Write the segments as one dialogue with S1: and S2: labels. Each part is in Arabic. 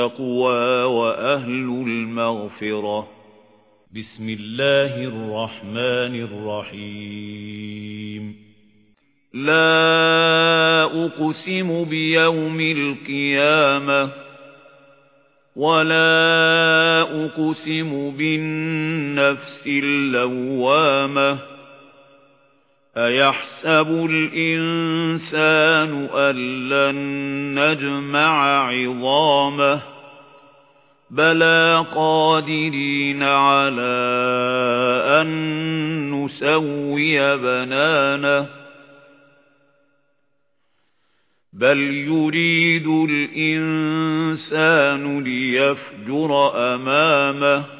S1: التقوى وأهل المغفرة. بسم الله الرحمن الرحيم. لا أقسم بيوم القيامة ولا أقسم بالنفس اللوامة. أيحسب الإنسان أن لن نجمع عظامه بلى قادرين على أن نسوي بنانه بل يريد الإنسان ليفجر أمامه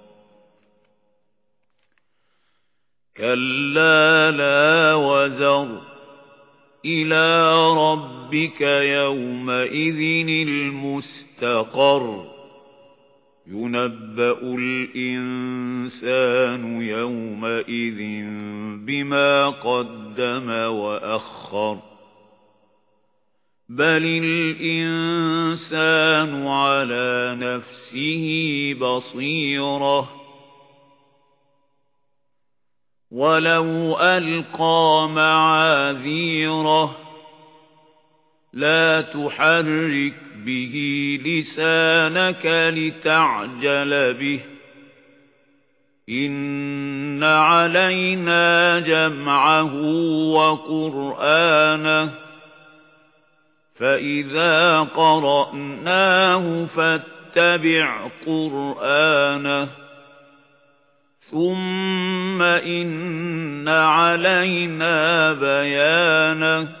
S1: كلا لا وزر إلى ربك يومئذ المستقر ينبأ الإنسان يومئذ بما قدم وأخر بل الإنسان على نفسه بصيرة ولو ألقى معاذيره لا تحرك به لسانك لتعجل به إن علينا جمعه وقرآنه فإذا قرأناه فاتبع قرآنه ثم إن علينا بيانه